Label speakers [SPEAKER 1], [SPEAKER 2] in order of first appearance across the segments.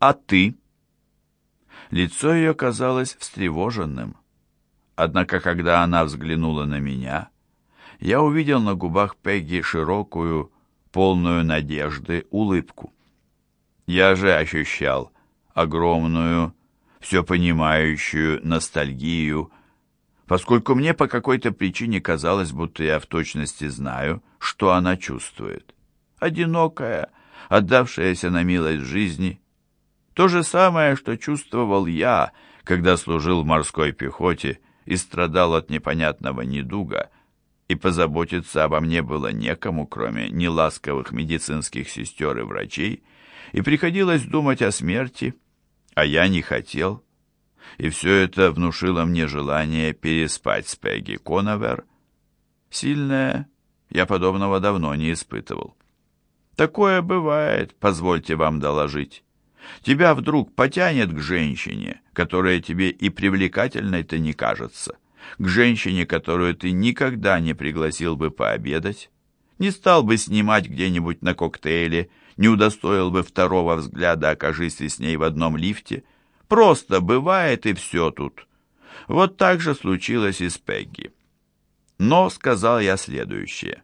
[SPEAKER 1] «А ты?» Лицо ее казалось встревоженным. Однако, когда она взглянула на меня, я увидел на губах Пегги широкую, полную надежды улыбку. Я же ощущал огромную, все понимающую ностальгию, поскольку мне по какой-то причине казалось, будто я в точности знаю, что она чувствует. Одинокая, отдавшаяся на милость жизни. То же самое, что чувствовал я, когда служил в морской пехоте и страдал от непонятного недуга, и позаботиться обо мне было некому, кроме неласковых медицинских сестер и врачей, и приходилось думать о смерти, а я не хотел. И все это внушило мне желание переспать с Пегги Коновер. Сильное я подобного давно не испытывал. Такое бывает, позвольте вам доложить. Тебя вдруг потянет к женщине, которая тебе и привлекательной-то не кажется, к женщине, которую ты никогда не пригласил бы пообедать, не стал бы снимать где-нибудь на коктейле, не удостоил бы второго взгляда, окажись ты с ней в одном лифте. Просто бывает и все тут. Вот так же случилось и с Пегги. Но сказал я следующее.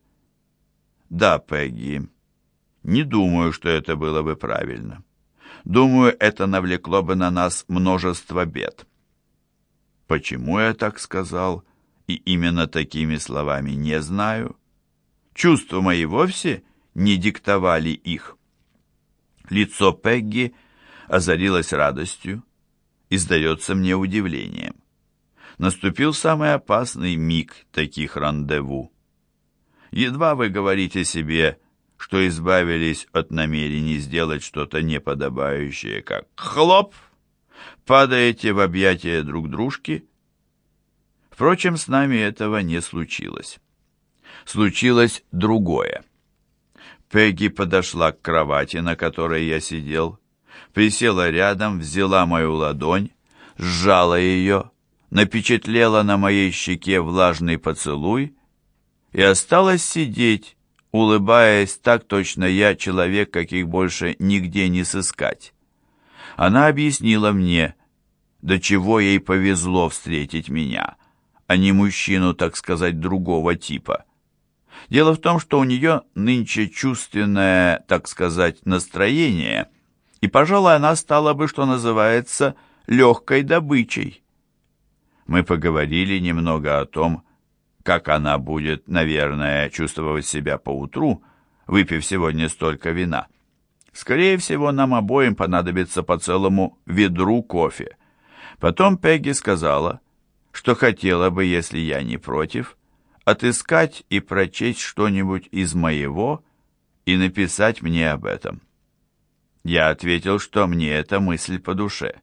[SPEAKER 1] Да, Пегги, не думаю, что это было бы правильно. Думаю, это навлекло бы на нас множество бед. Почему я так сказал, и именно такими словами не знаю. Чувства мои вовсе не диктовали их. Лицо Пегги озарилось радостью и, сдается мне, удивлением. Наступил самый опасный миг таких рандеву. Едва вы говорите себе, что избавились от намерений сделать что-то неподобающее, как хлоп, падаете в объятия друг дружки. Впрочем, с нами этого не случилось. Случилось другое. Пегги подошла к кровати, на которой я сидел, присела рядом, взяла мою ладонь, сжала ее, напечатлела на моей щеке влажный поцелуй и осталась сидеть, улыбаясь так точно я человек, каких больше нигде не сыскать. Она объяснила мне, до чего ей повезло встретить меня, а не мужчину, так сказать, другого типа. Дело в том, что у нее нынче чувственное, так сказать, настроение, и, пожалуй, она стала бы, что называется, легкой добычей. Мы поговорили немного о том, как она будет, наверное, чувствовать себя поутру, выпив сегодня столько вина. Скорее всего, нам обоим понадобится по целому ведру кофе. Потом Пегги сказала, что хотела бы, если я не против, отыскать и прочесть что-нибудь из моего и написать мне об этом. Я ответил, что мне эта мысль по душе.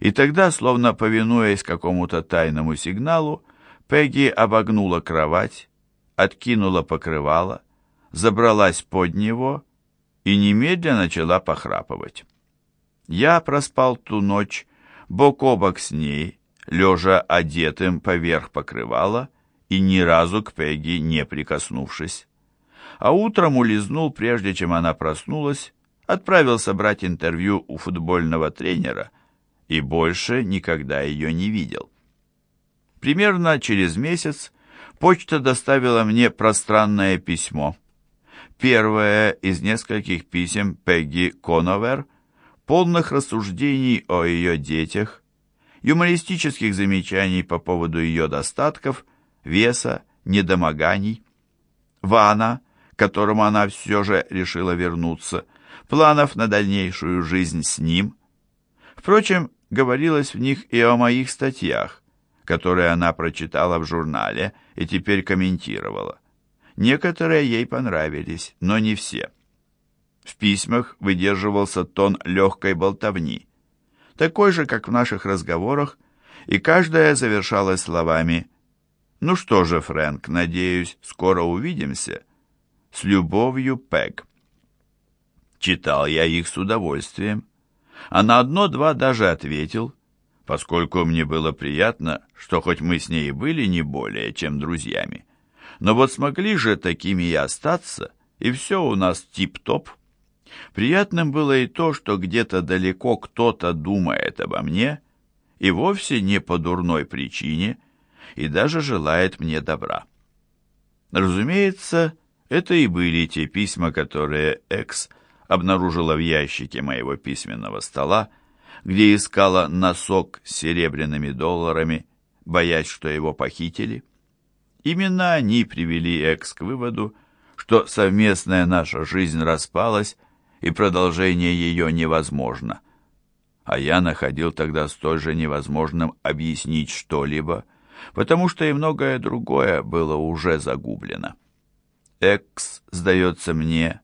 [SPEAKER 1] И тогда, словно повинуясь какому-то тайному сигналу, Пегги обогнула кровать, откинула покрывало, забралась под него и немедленно начала похрапывать. Я проспал ту ночь бок о бок с ней, лежа одетым поверх покрывала, и ни разу к Пегги не прикоснувшись. А утром улизнул, прежде чем она проснулась, отправился брать интервью у футбольного тренера и больше никогда ее не видел. Примерно через месяц почта доставила мне пространное письмо. Первое из нескольких писем Пегги Коновер, полных рассуждений о ее детях, юмористических замечаний по поводу ее достатков – веса, недомоганий. Вана, к которому она все же решила вернуться, планов на дальнейшую жизнь с ним. Впрочем, говорилось в них и о моих статьях, которые она прочитала в журнале и теперь комментировала. Некоторые ей понравились, но не все. В письмах выдерживался тон легкой болтовни, такой же, как в наших разговорах, и каждая завершалась словами ну что же, Фрэнк, надеюсь, скоро увидимся. С любовью, Пэг. Читал я их с удовольствием, а на одно-два даже ответил, поскольку мне было приятно, что хоть мы с ней были не более, чем друзьями. Но вот смогли же такими и остаться, и все у нас тип-топ. Приятным было и то, что где-то далеко кто-то думает обо мне, и вовсе не по дурной причине, и даже желает мне добра. Разумеется, это и были те письма, которые Экс обнаружила в ящике моего письменного стола, где искала носок с серебряными долларами, боясь, что его похитили. Именно они привели Экс к выводу, что совместная наша жизнь распалась, и продолжение ее невозможно. А я находил тогда столь же невозможным объяснить что-либо, потому что и многое другое было уже загублено. Экс, сдается мне,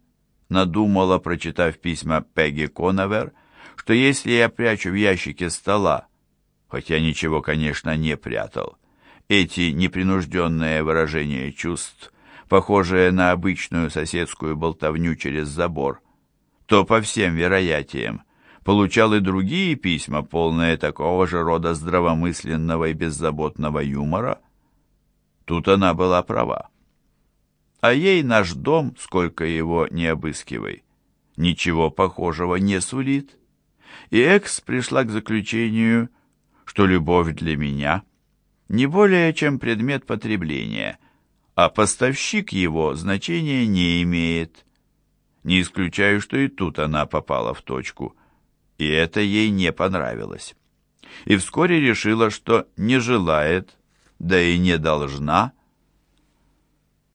[SPEAKER 1] надумала, прочитав письма Пегги Коновер, что если я прячу в ящике стола, хотя ничего, конечно, не прятал, эти непринужденные выражения чувств, похожие на обычную соседскую болтовню через забор, то по всем вероятиям получал и другие письма, полные такого же рода здравомысленного и беззаботного юмора. Тут она была права. А ей наш дом, сколько его не обыскивай, ничего похожего не сулит. И Экс пришла к заключению, что любовь для меня не более чем предмет потребления, а поставщик его значения не имеет. Не исключаю, что и тут она попала в точку, и это ей не понравилось. И вскоре решила, что не желает, да и не должна